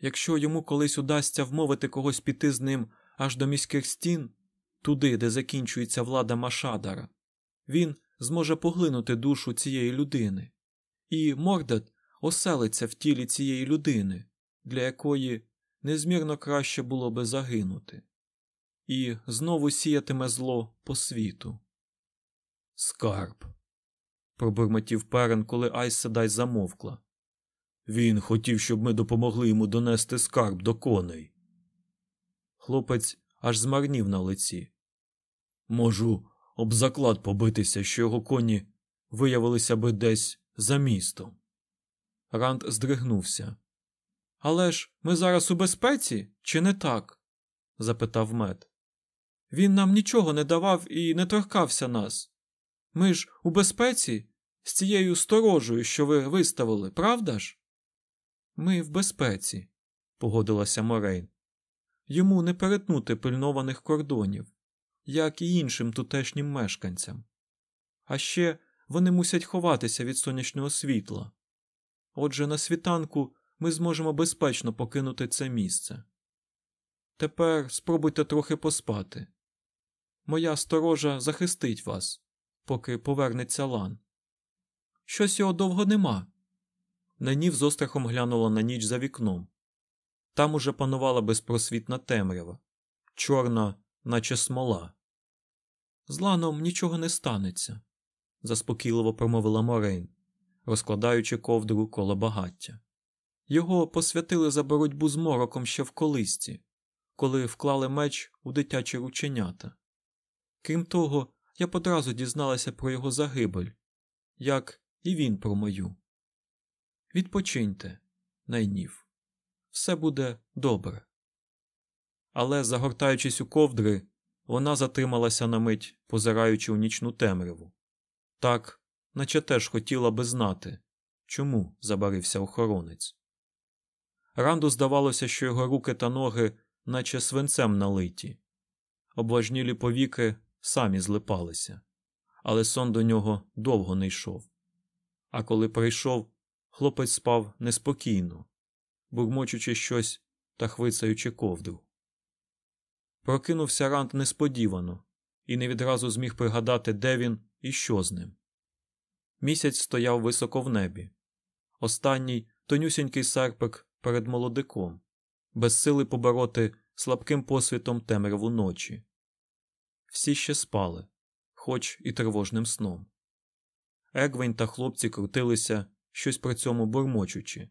Якщо йому колись удасться вмовити когось піти з ним аж до міських стін, туди, де закінчується влада Машадара, він зможе поглинути душу цієї людини, і Мордет оселиться в тілі цієї людини, для якої незмірно краще було би загинути, і знову сіятиме зло по світу. Скарб. пробурмотів перен, коли Айс Седай замовкла. Він хотів, щоб ми допомогли йому донести скарб до коней. Хлопець аж змарнів на лиці. Можу об заклад побитися, що його коні виявилися би десь за містом. Ранд здригнувся. Але ж ми зараз у безпеці, чи не так? запитав мед. Він нам нічого не давав і не торкався нас. Ми ж у безпеці з цією сторожею, що ви виставили, правда ж? Ми в безпеці, погодилася Морейн. Йому не перетнути пильнованих кордонів, як і іншим тутешнім мешканцям. А ще вони мусять ховатися від сонячного світла. Отже, на світанку ми зможемо безпечно покинути це місце. Тепер спробуйте трохи поспати. Моя сторожа захистить вас, поки повернеться лан. Щось його довго нема. Нанів з острахом глянула на ніч за вікном. Там уже панувала безпросвітна темрява, чорна, наче смола. З ланом нічого не станеться, заспокійливо промовила Морейн, розкладаючи ковдру коло багаття. Його посвятили за боротьбу з мороком ще в колисці, коли вклали меч у дитячі рученята. Крім того, я подразу дізналася про його загибель, як і він про мою. Відпочиньте, найнів, все буде добре. Але, загортаючись у ковдри, вона затрималася на мить, позираючи у нічну темряву. Так, наче теж хотіла би знати, чому забарився охоронець. Ранду здавалося, що його руки та ноги, наче свинцем налиті, обважнілі повіки самі злипалися, але сон до нього довго не йшов. А коли прийшов, хлопець спав неспокійно, бурмочучи щось та хвицаючи ковдру. Прокинувся Ранд несподівано і не відразу зміг пригадати, де він і що з ним. Місяць стояв високо в небі. Останній тонюсінький серпик перед молодиком, без сили побороти слабким посвітом темряву ночі. Всі ще спали, хоч і тривожним сном. Егвень та хлопці крутилися, щось при цьому бурмочучи.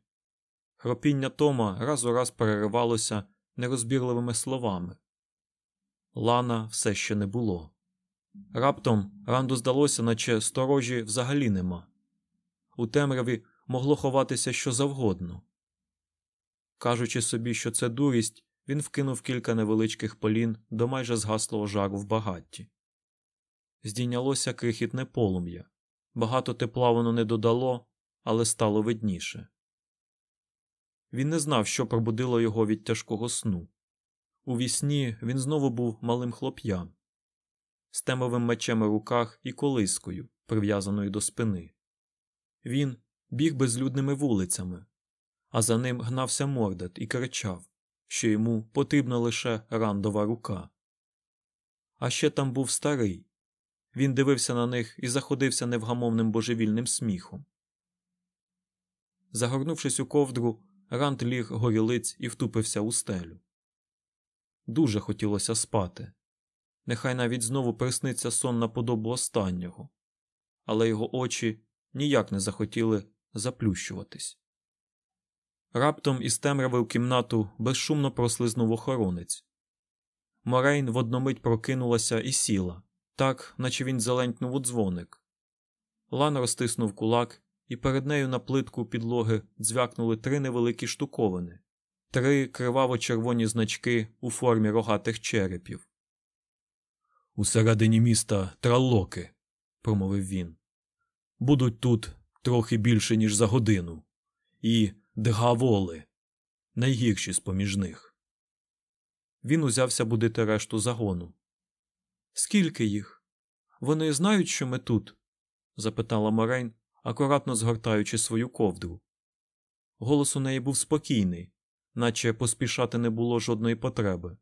Хропіння Тома раз у раз переривалося нерозбірливими словами. Лана все ще не було. Раптом ранду здалося, наче сторожі взагалі нема. У темряві могло ховатися що завгодно. Кажучи собі, що це дурість, він вкинув кілька невеличких полін до майже згаслого жару в багатті. Здійнялося крихітне полум'я. Багато тепла воно не додало, але стало видніше. Він не знав, що пробудило його від тяжкого сну. У вісні він знову був малим хлоп'ям, з темовим мечем у руках і колискою, прив'язаною до спини. Він біг безлюдними вулицями, а за ним гнався мордат і кричав, що йому потрібна лише рандова рука. А ще там був старий. Він дивився на них і заходився невгамовним божевільним сміхом. Загорнувшись у ковдру, Ранд ліг горілиць і втупився у стелю. Дуже хотілося спати. Нехай навіть знову присниться сон на подобу останнього, але його очі ніяк не захотіли заплющуватись. Раптом із темряви в кімнату безшумно прослизнув охоронець. Морейн в одномить прокинулася і сіла, так, наче він заленькнув у дзвоник. Лан розтиснув кулак, і перед нею на плитку підлоги дзвякнули три невеликі штуковини, три криваво-червоні значки у формі рогатих черепів. Усередині міста траллоки, промовив він. Будуть тут трохи більше, ніж за годину. І дгаволи найгірші з поміж них. Він узявся будити решту загону. Скільки їх? Вони знають, що ми тут? запитала Морейн, акуратно згортаючи свою ковдру. Голос у неї був спокійний, наче поспішати не було жодної потреби.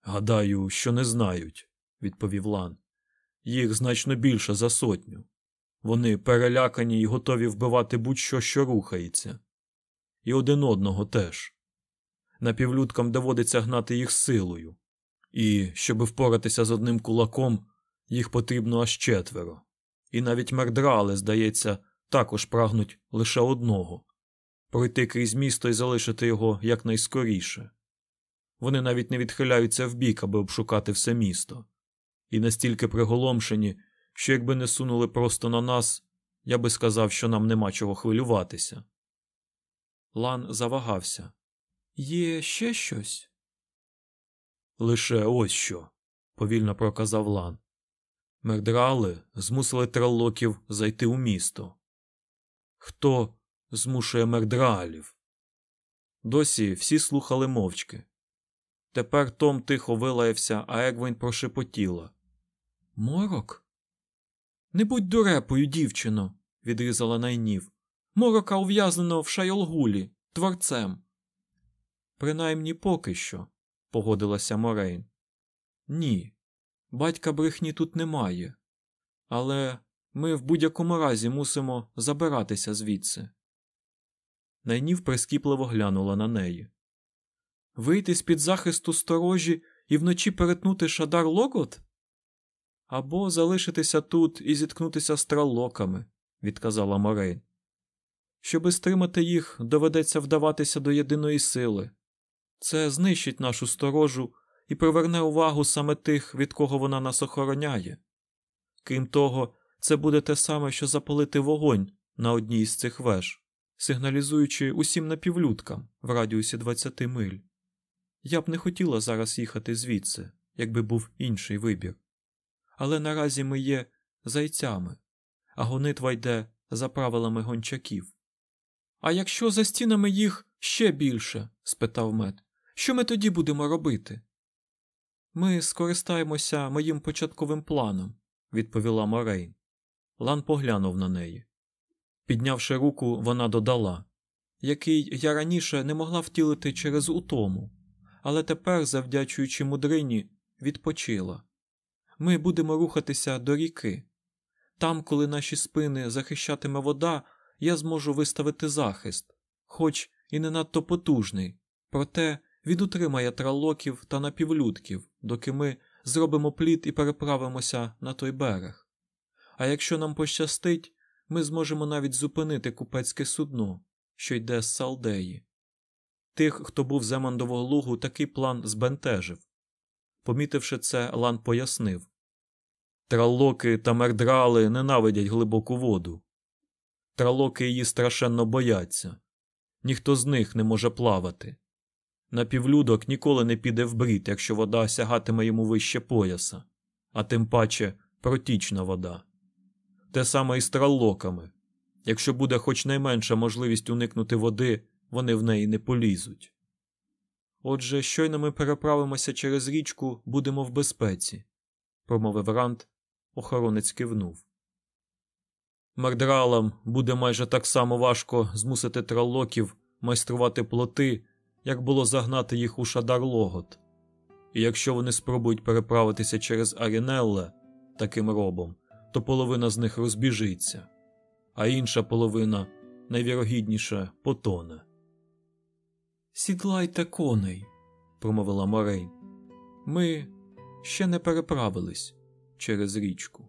Гадаю, що не знають, відповів Лан. Їх значно більше за сотню. Вони перелякані і готові вбивати будь-що, що рухається. І один одного теж. Напівлюдкам доводиться гнати їх силою, і, щоби впоратися з одним кулаком, їх потрібно аж четверо. І навіть мердрали, здається, також прагнуть лише одного пройти крізь місто і залишити його якнайскоріше. Вони навіть не відхиляються вбік, аби обшукати все місто, і настільки приголомшені, що якби не сунули просто на нас, я би сказав, що нам нема чого хвилюватися. Лан завагався. Є ще щось? Лише ось що, повільно проказав Лан. Мердрали змусили траллоків зайти у місто. Хто змушує мердралів? Досі всі слухали мовчки. Тепер Том тихо вилаявся, а Егвень прошепотіла. Морок? Не будь дурепою, дівчино, відрізала найнів. Морока ув'язнено в Шайолгулі, творцем. Принаймні поки що, погодилася Морейн. Ні, батька брехні тут немає. Але ми в будь-якому разі мусимо забиратися звідси. Найнів прискіпливо глянула на неї. Вийти з під захисту сторожі і вночі перетнути шадар Локот? Або залишитися тут і зіткнутися з траллоками, відказала Морейн. Щоби стримати їх, доведеться вдаватися до єдиної сили. Це знищить нашу сторожу і приверне увагу саме тих, від кого вона нас охороняє. Крім того, це буде те саме, що запалити вогонь на одній із цих веж, сигналізуючи усім напівлюдкам в радіусі 20 миль. Я б не хотіла зараз їхати звідси, якби був інший вибір. Але наразі ми є зайцями, а гонитва йде за правилами гончаків. А якщо за стінами їх ще більше? спитав мед. Що ми тоді будемо робити? Ми скористаємося моїм початковим планом, відповіла Морейн. Лан поглянув на неї. Піднявши руку, вона додала, який я раніше не могла втілити через утому, але тепер, завдячуючи мудрині, відпочила. Ми будемо рухатися до ріки. Там, коли наші спини захищатиме вода, я зможу виставити захист, хоч і не надто потужний, проте він утримає тралоків та напівлюдків, доки ми зробимо плід і переправимося на той берег. А якщо нам пощастить, ми зможемо навіть зупинити купецьке судно, що йде з Салдеї. Тих, хто був з Емондового лугу, такий план збентежив. Помітивши це, Лан пояснив Тралоки та мердрали ненавидять глибоку воду. Тралоки її страшенно бояться. Ніхто з них не може плавати. Напівлюдок ніколи не піде в брід, якщо вода сягатиме йому вище пояса, а тим паче протічна вода. Те саме і з траллоками. Якщо буде хоч найменша можливість уникнути води, вони в неї не полізуть. Отже, щойно ми переправимося через річку, будемо в безпеці, промовив Рант, охоронець кивнув. Мердралам буде майже так само важко змусити траллоків майструвати плоти, як було загнати їх у шадар Логот. І якщо вони спробують переправитися через Арінелле таким робом, то половина з них розбіжиться, а інша половина найвірогідніше потоне. Сідлайте коней, промовила Морейн. Ми ще не переправились через річку.